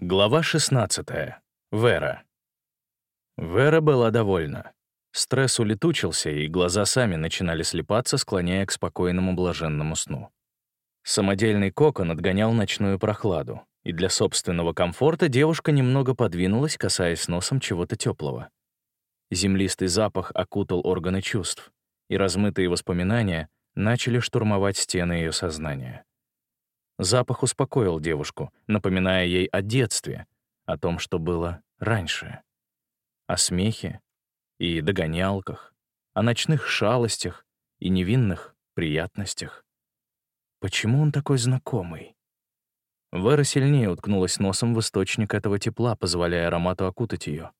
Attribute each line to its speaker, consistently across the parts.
Speaker 1: Глава 16. Вера. Вера была довольна. Стресс улетучился, и глаза сами начинали слепаться, склоняя к спокойному блаженному сну. Самодельный кокон отгонял ночную прохладу, и для собственного комфорта девушка немного подвинулась, касаясь носом чего-то теплого. Землистый запах окутал органы чувств, и размытые воспоминания начали штурмовать стены ее сознания. Запах успокоил девушку, напоминая ей о детстве, о том, что было раньше. О смехе и догонялках, о ночных шалостях и невинных приятностях. Почему он такой знакомый? Вера сильнее уткнулась носом в источник этого тепла, позволяя аромату окутать ее.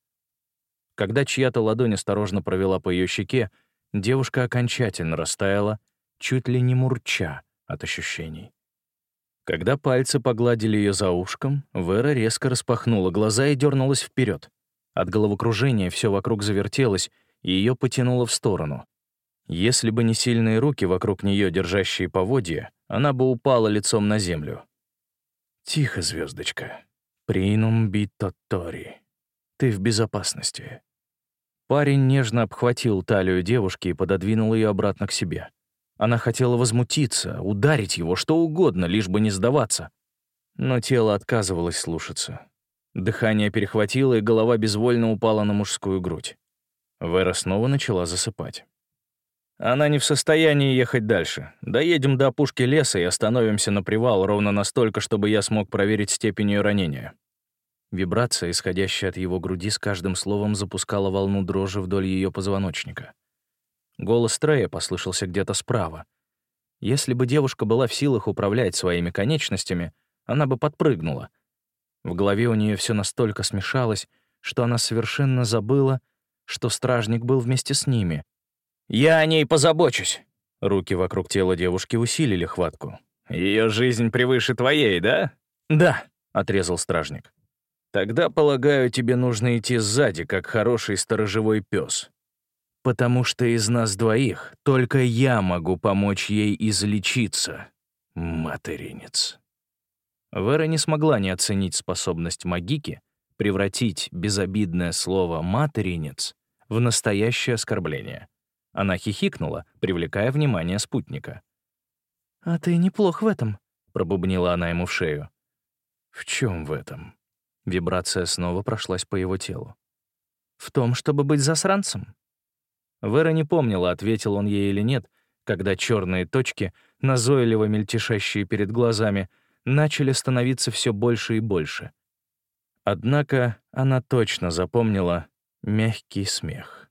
Speaker 1: Когда чья-то ладонь осторожно провела по ее щеке, девушка окончательно растаяла, чуть ли не мурча от ощущений. Когда пальцы погладили ее за ушком, Вера резко распахнула глаза и дернулась вперед. От головокружения все вокруг завертелось, и ее потянуло в сторону. Если бы не сильные руки вокруг нее, держащие поводья, она бы упала лицом на землю. «Тихо, звездочка. Принум битотори. Ты в безопасности». Парень нежно обхватил талию девушки и пододвинул ее обратно к себе. Она хотела возмутиться, ударить его, что угодно, лишь бы не сдаваться. Но тело отказывалось слушаться. Дыхание перехватило, и голова безвольно упала на мужскую грудь. Вера снова начала засыпать. Она не в состоянии ехать дальше. Доедем до опушки леса и остановимся на привал ровно настолько, чтобы я смог проверить степень ее ранения. Вибрация, исходящая от его груди, с каждым словом запускала волну дрожи вдоль ее позвоночника. Голос Трея послышался где-то справа. Если бы девушка была в силах управлять своими конечностями, она бы подпрыгнула. В голове у нее все настолько смешалось, что она совершенно забыла, что стражник был вместе с ними. «Я о ней позабочусь!» Руки вокруг тела девушки усилили хватку. Ее жизнь превыше твоей, да?» «Да», — отрезал стражник. «Тогда, полагаю, тебе нужно идти сзади, как хороший сторожевой пес потому что из нас двоих только я могу помочь ей излечиться, материнец». Вера не смогла не оценить способность магики превратить безобидное слово «материнец» в настоящее оскорбление. Она хихикнула, привлекая внимание спутника.
Speaker 2: «А ты неплох в этом», —
Speaker 1: пробубнила она ему в шею. «В чем в этом?» Вибрация снова прошлась по его телу.
Speaker 2: «В том, чтобы быть засранцем»,
Speaker 1: Вера не помнила, ответил он ей или нет, когда черные точки, назойливо мельтешащие перед глазами, начали становиться все больше и больше. Однако она точно запомнила мягкий смех.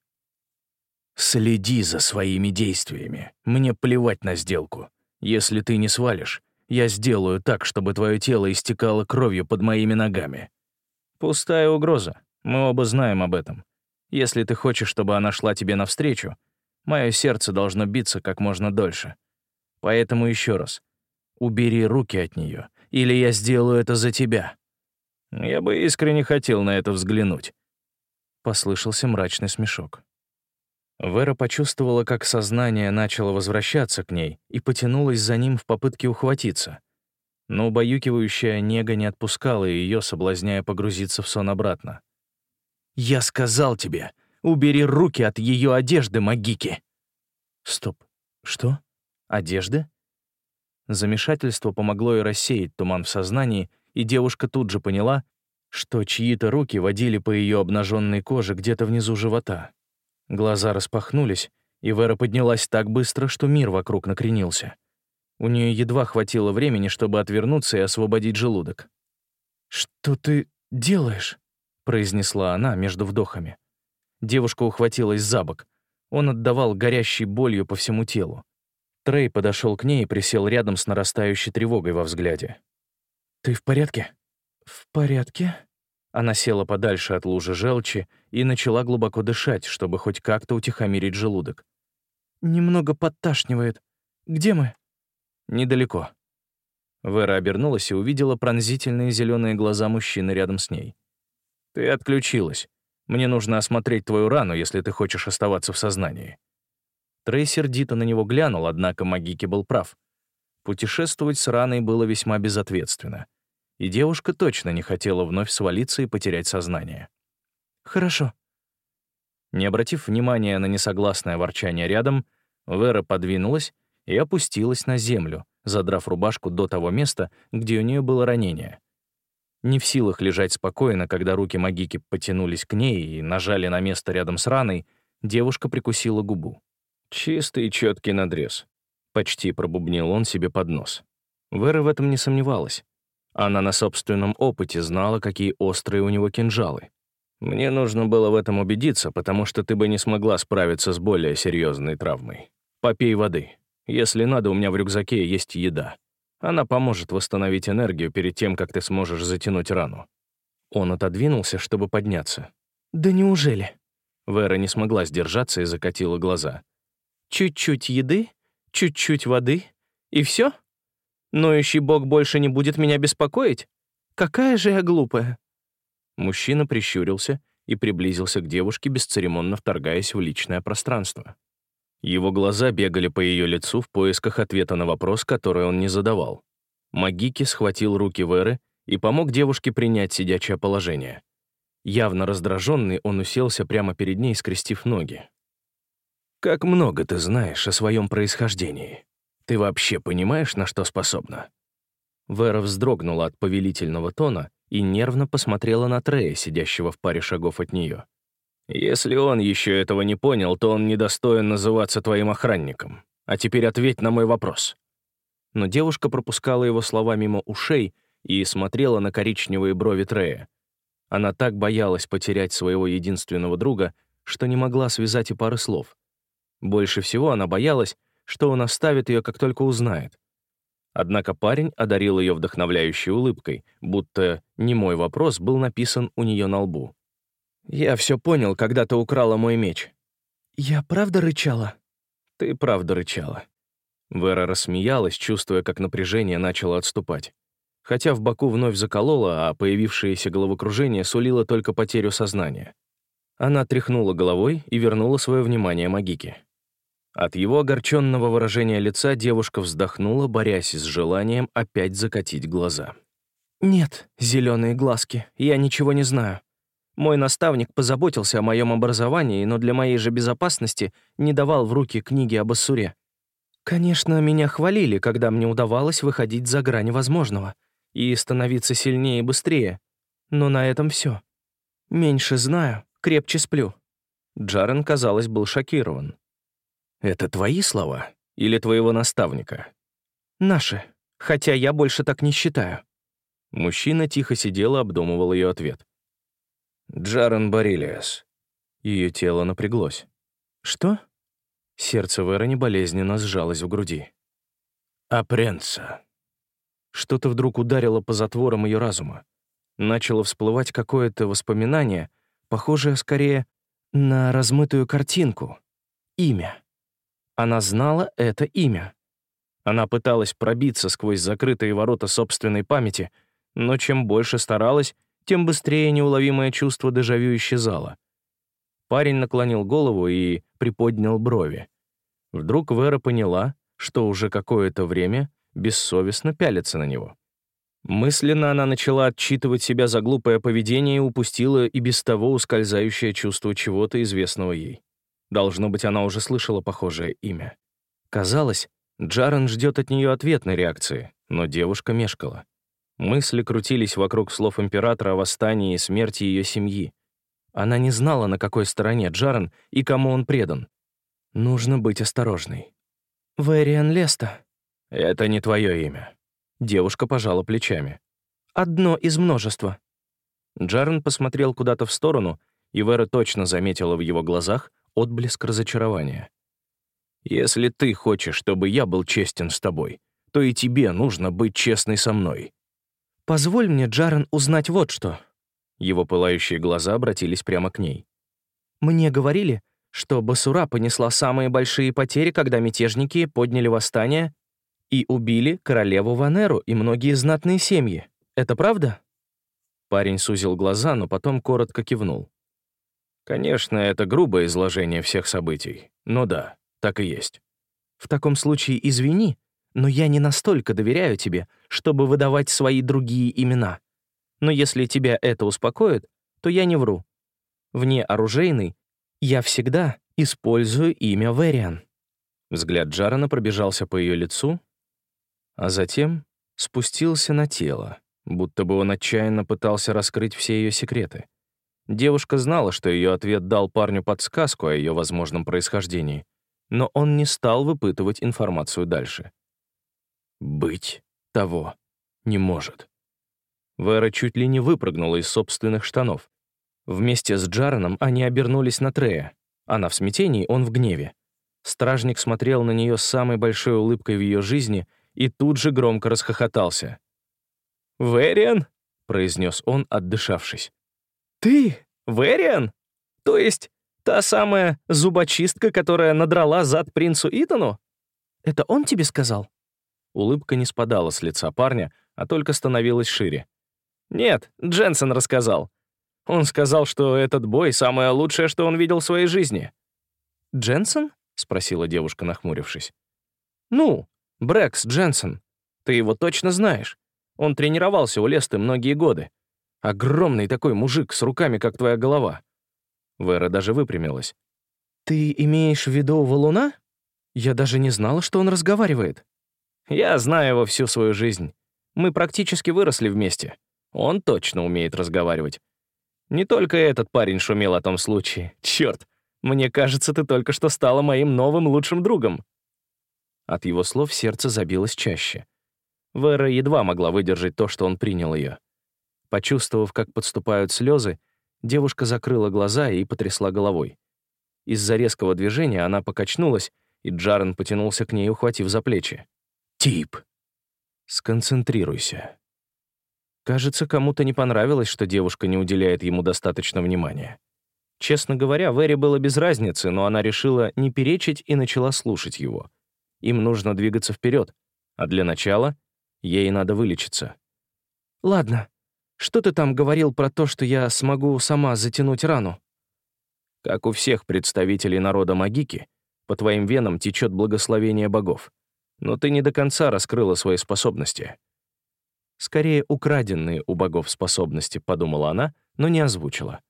Speaker 1: «Следи за своими действиями. Мне плевать на сделку. Если ты не свалишь, я сделаю так, чтобы твое тело истекало кровью под моими ногами». Пустая угроза. Мы оба знаем об этом. Если ты хочешь, чтобы она шла тебе навстречу, мое сердце должно биться как можно дольше. Поэтому еще раз, убери руки от нее, или я сделаю это за тебя. Я бы искренне хотел на это взглянуть. Послышался мрачный смешок. Вера почувствовала, как сознание начало возвращаться к ней и потянулась за ним в попытке ухватиться. Но убаюкивающая нега не отпускала ее, соблазняя погрузиться в сон обратно. «Я сказал тебе, убери руки от ее одежды, Магики!» «Стоп, что? Одежды?» Замешательство помогло и рассеять туман в сознании, и девушка тут же поняла, что чьи-то руки водили по ее обнаженной коже где-то внизу живота. Глаза распахнулись, и Вера поднялась так быстро, что мир вокруг накренился. У нее едва хватило времени, чтобы отвернуться и освободить желудок. «Что ты делаешь?» Произнесла она между вдохами. Девушка ухватилась за бок. Он отдавал горящей болью по всему телу. Трей подошел к ней и присел рядом с нарастающей тревогой во взгляде. «Ты в порядке?» «В порядке?» Она села подальше от лужи желчи и начала глубоко дышать, чтобы хоть как-то утихомирить желудок.
Speaker 2: «Немного подташнивает. Где мы?»
Speaker 1: «Недалеко». Вера обернулась и увидела пронзительные зеленые глаза мужчины рядом с ней. «Ты отключилась. Мне нужно осмотреть твою рану, если ты хочешь оставаться в сознании». Трей сердито на него глянул, однако Магики был прав. Путешествовать с раной было весьма безответственно. и девушка точно не хотела вновь свалиться и потерять сознание.
Speaker 2: «Хорошо».
Speaker 1: Не обратив внимания на несогласное ворчание рядом, Вера подвинулась и опустилась на землю, задрав рубашку до того места, где у нее было ранение. Не в силах лежать спокойно, когда руки Магики потянулись к ней и нажали на место рядом с раной, девушка прикусила губу. «Чистый четкий надрез», — почти пробубнил он себе под нос. Вера в этом не сомневалась. Она на собственном опыте знала, какие острые у него кинжалы. Мне нужно было в этом убедиться, потому что ты бы не смогла справиться с более серьезной травмой. Попей воды. Если надо, у меня в рюкзаке есть еда. Она поможет восстановить энергию перед тем, как ты сможешь затянуть рану». Он отодвинулся, чтобы подняться.
Speaker 2: «Да неужели?»
Speaker 1: Вера не смогла сдержаться и закатила глаза.
Speaker 2: «Чуть-чуть еды, чуть-чуть воды, и все? Ноющий бог больше не будет меня беспокоить? Какая же я глупая!»
Speaker 1: Мужчина прищурился и приблизился к девушке, бесцеремонно вторгаясь в личное пространство. Его глаза бегали по ее лицу в поисках ответа на вопрос, который он не задавал. Магики схватил руки Веры и помог девушке принять сидячее положение. Явно раздраженный, он уселся прямо перед ней, скрестив ноги. «Как много ты знаешь о своем происхождении? Ты вообще понимаешь, на что способна?» Вера вздрогнула от повелительного тона и нервно посмотрела на Трея, сидящего в паре шагов от нее. Если он еще этого не понял, то он недостоин называться твоим охранником. А теперь ответь на мой вопрос». Но девушка пропускала его слова мимо ушей и смотрела на коричневые брови Трея. Она так боялась потерять своего единственного друга, что не могла связать и пары слов. Больше всего она боялась, что он оставит ее, как только узнает. Однако парень одарил ее вдохновляющей улыбкой, будто немой вопрос был написан у нее на лбу. «Я все понял, когда ты украла мой меч».
Speaker 2: «Я правда рычала?»
Speaker 1: «Ты правда рычала». Вера рассмеялась, чувствуя, как напряжение начало отступать. Хотя в боку вновь заколола, а появившееся головокружение сулило только потерю сознания. Она тряхнула головой и вернула свое внимание Магике. От его огорченного выражения лица девушка вздохнула, борясь с желанием опять закатить глаза.
Speaker 2: «Нет, зеленые глазки, я ничего не знаю. Мой наставник позаботился о моем образовании, но для моей же безопасности не давал в руки книги об Ассуре. Конечно, меня хвалили, когда мне удавалось выходить за грань возможного и становиться сильнее и быстрее. Но на этом все. Меньше знаю, крепче сплю.
Speaker 1: Джарен, казалось, был шокирован. «Это твои слова или твоего наставника?»
Speaker 2: «Наши, хотя я больше так не считаю».
Speaker 1: Мужчина тихо сидел и обдумывал ее ответ. Джарен Борилиас. Ее тело напряглось.
Speaker 2: «Что?»
Speaker 1: Сердце Верони болезненно сжалось в груди. «Апренца». Что-то вдруг ударило по затворам ее разума. Начало всплывать какое-то воспоминание, похожее скорее на размытую картинку. Имя. Она знала это имя. Она пыталась пробиться сквозь закрытые ворота собственной памяти, но чем больше старалась, тем быстрее неуловимое чувство дежавю исчезало. Парень наклонил голову и приподнял брови. Вдруг Вера поняла, что уже какое-то время бессовестно пялится на него. Мысленно она начала отчитывать себя за глупое поведение и упустила и без того ускользающее чувство чего-то известного ей. Должно быть, она уже слышала похожее имя. Казалось, Джарен ждет от нее ответной реакции, но девушка мешкала. Мысли крутились вокруг слов императора о восстании и смерти ее семьи. Она не знала, на какой стороне Джарен и кому он предан. Нужно быть осторожной.
Speaker 2: «Вэриан Леста».
Speaker 1: «Это не твое имя». Девушка пожала плечами.
Speaker 2: «Одно из множества».
Speaker 1: Джарен посмотрел куда-то в сторону, и Вера точно заметила в его глазах отблеск разочарования. «Если ты хочешь, чтобы я был честен с тобой, то и тебе нужно быть честной со мной.
Speaker 2: «Позволь мне, Джарен, узнать вот что».
Speaker 1: Его пылающие глаза обратились прямо к ней.
Speaker 2: «Мне говорили, что Басура понесла самые большие потери, когда мятежники подняли восстание и убили королеву Ванеру и многие знатные семьи. Это правда?»
Speaker 1: Парень сузил глаза, но потом коротко кивнул. «Конечно, это грубое изложение всех событий, но да, так и есть».
Speaker 2: «В таком случае извини, но я не настолько доверяю тебе, чтобы выдавать свои другие имена. Но если тебя это успокоит, то я не вру. Вне оружейной я всегда использую имя Вериан».
Speaker 1: Взгляд Джарана пробежался по ее лицу, а затем спустился на тело, будто бы он отчаянно пытался раскрыть все ее секреты. Девушка знала, что ее ответ дал парню подсказку о ее возможном происхождении, но он не стал выпытывать информацию дальше. «Быть того не может». Вера чуть ли не выпрыгнула из собственных штанов. Вместе с Джараном они обернулись на Трея. Она в смятении, он в гневе. Стражник смотрел на нее с самой большой улыбкой в ее жизни и тут же громко расхохотался.
Speaker 2: «Вериан?»
Speaker 1: — произнес он, отдышавшись.
Speaker 2: «Ты? Вериан? То есть та самая зубочистка, которая надрала зад принцу Итану? Это он тебе сказал?»
Speaker 1: Улыбка не спадала с лица парня, а только становилась шире.
Speaker 2: «Нет, Дженсен рассказал. Он сказал, что этот бой — самое лучшее, что он видел в своей жизни».
Speaker 1: «Дженсен?» — спросила девушка, нахмурившись.
Speaker 2: «Ну, Брэкс Дженсен. Ты его точно знаешь. Он тренировался у Лесты многие годы. Огромный такой мужик с руками, как твоя голова».
Speaker 1: Вера даже выпрямилась.
Speaker 2: «Ты имеешь в виду валуна? Я даже не знала, что он разговаривает». «Я знаю его всю свою жизнь. Мы практически выросли вместе. Он точно умеет разговаривать. Не только этот парень шумел о том случае. Черт, мне кажется, ты только что стала моим новым лучшим другом».
Speaker 1: От его слов сердце забилось чаще. Вера едва могла выдержать то, что он принял ее. Почувствовав, как подступают слезы, девушка закрыла глаза и потрясла головой. Из-за резкого движения она покачнулась, и Джарен потянулся к ней, ухватив за плечи. «Тип! Сконцентрируйся». Кажется, кому-то не понравилось, что девушка не уделяет ему достаточно внимания. Честно говоря, Вэри было без разницы, но она решила не перечить и начала слушать его. Им нужно двигаться вперед, а для начала ей надо вылечиться.
Speaker 2: «Ладно, что ты там говорил про то, что я смогу сама затянуть рану?»
Speaker 1: Как у всех представителей народа Магики, по твоим венам течет благословение богов. Но ты не до конца раскрыла свои способности. Скорее, украденные у богов способности, подумала она, но не озвучила.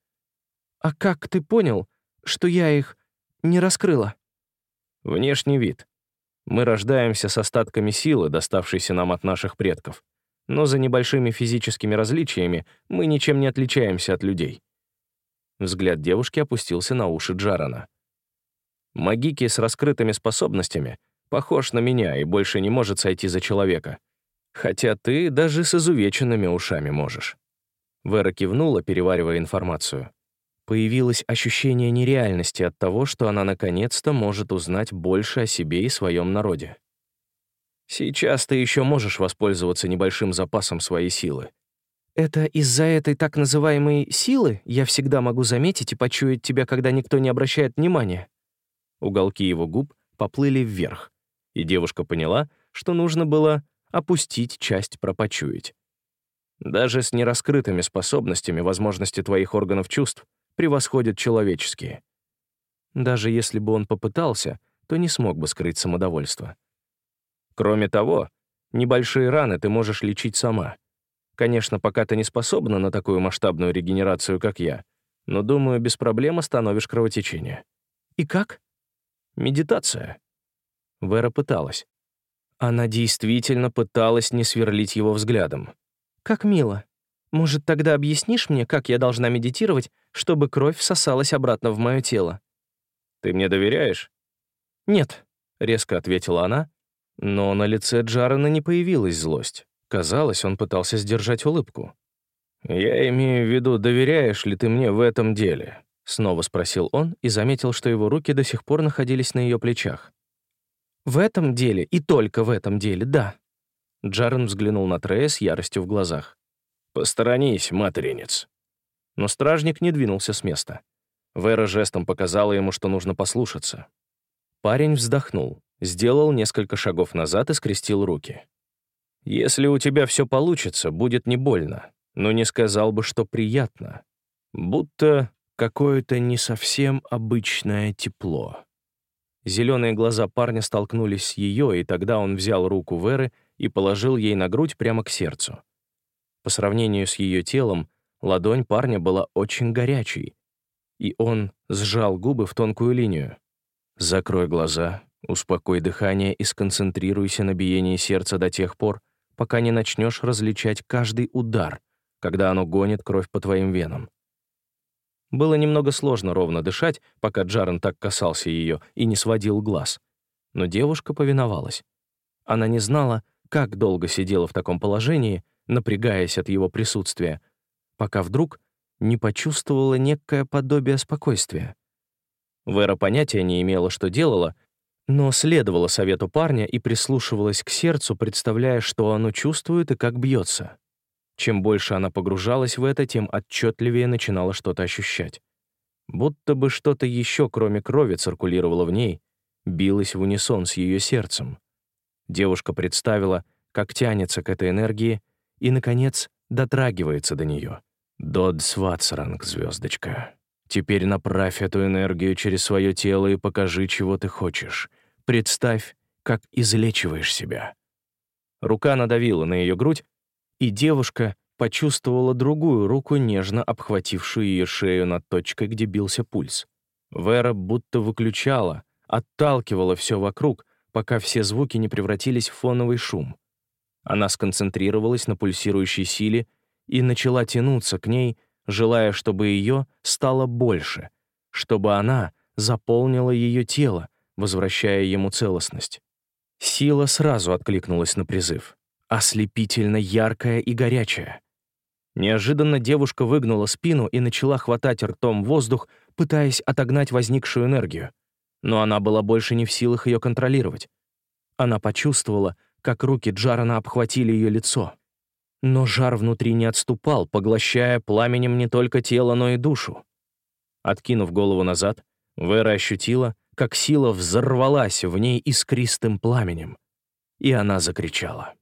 Speaker 2: «А как ты понял, что я их не раскрыла?»
Speaker 1: Внешний вид. Мы рождаемся с остатками силы, доставшейся нам от наших предков но за небольшими физическими различиями мы ничем не отличаемся от людей. Взгляд девушки опустился на уши Джарана. Магики с раскрытыми способностями похож на меня и больше не может сойти за человека. Хотя ты даже с изувеченными ушами можешь. Вера кивнула, переваривая информацию. Появилось ощущение нереальности от того, что она наконец-то может узнать больше о себе и своем народе. Сейчас ты еще можешь воспользоваться небольшим запасом своей силы.
Speaker 2: Это из-за этой так называемой силы я всегда могу заметить и почуять тебя, когда никто не обращает внимания.
Speaker 1: Уголки его губ поплыли вверх, и девушка поняла, что нужно было опустить часть про почуять. Даже с нераскрытыми способностями возможности твоих органов чувств превосходят человеческие. Даже если бы он попытался, то не смог бы скрыть самодовольство. Кроме того, небольшие раны ты можешь лечить сама. Конечно, пока ты не способна на такую масштабную регенерацию, как я, но, думаю, без проблем остановишь кровотечение.
Speaker 2: И как?
Speaker 1: Медитация. Вера пыталась. Она действительно пыталась не сверлить его взглядом.
Speaker 2: Как мило. Может, тогда объяснишь мне, как я должна медитировать, чтобы кровь всосалась обратно в мое тело?
Speaker 1: Ты мне доверяешь?
Speaker 2: Нет,
Speaker 1: резко ответила она, но на лице Джарена не появилась злость. Казалось, он пытался сдержать улыбку. «Я имею в виду, доверяешь ли ты мне в этом деле?» Снова спросил он и заметил, что его руки до сих пор находились на ее плечах.
Speaker 2: «В этом деле и только в этом деле, да».
Speaker 1: Джарен взглянул на Трея с яростью в глазах. «Посторонись, материнец». Но стражник не двинулся с места. Вера жестом показала ему, что нужно послушаться. Парень вздохнул сделал несколько шагов назад и скрестил руки. «Если у тебя все получится, будет не больно, но не сказал бы, что приятно. Будто какое-то не совсем обычное тепло».
Speaker 2: Зеленые глаза парня столкнулись с ее, и тогда он взял руку Веры и положил ей на грудь прямо к сердцу. По сравнению с ее телом, ладонь парня была очень горячей, и он сжал губы в тонкую линию. «Закрой глаза, успокой дыхание и сконцентрируйся на биении сердца до тех пор, пока не начнешь различать каждый удар, когда оно гонит кровь по твоим венам. Было немного сложно ровно дышать, пока Джарен так касался ее и не сводил глаз. Но девушка повиновалась. Она не знала, как долго сидела в таком положении, напрягаясь от его присутствия, пока вдруг не почувствовала некое подобие спокойствия. Вера понятия не имела, что делала, но следовала совету парня и прислушивалась к сердцу, представляя, что оно чувствует и как бьется. Чем больше она погружалась в это, тем отчетливее начинала что-то ощущать. Будто бы что-то еще, кроме крови, циркулировало в ней, билось в унисон с ее сердцем. Девушка представила, как тянется к этой энергии и, наконец, дотрагивается до нее. «Дод Сватсранг, звездочка. Теперь направь эту энергию через свое тело и покажи, чего ты хочешь. Представь, как излечиваешь себя». Рука надавила на ее грудь, и девушка почувствовала другую руку, нежно обхватившую ее шею над точкой, где бился пульс. Вера будто выключала, отталкивала все вокруг, пока все звуки не превратились в фоновый шум. Она сконцентрировалась на пульсирующей силе и начала тянуться к ней, желая, чтобы ее стало больше, чтобы она заполнила ее тело, возвращая ему целостность. Сила сразу откликнулась на призыв ослепительно яркая и горячая. Неожиданно девушка выгнула спину и начала хватать ртом воздух, пытаясь отогнать возникшую энергию. Но она была больше не в силах ее контролировать. Она почувствовала, как руки Джарана обхватили ее лицо. Но жар внутри не отступал, поглощая пламенем не только тело, но и душу. Откинув голову назад, Вера ощутила, как сила взорвалась в ней искристым пламенем, и она закричала.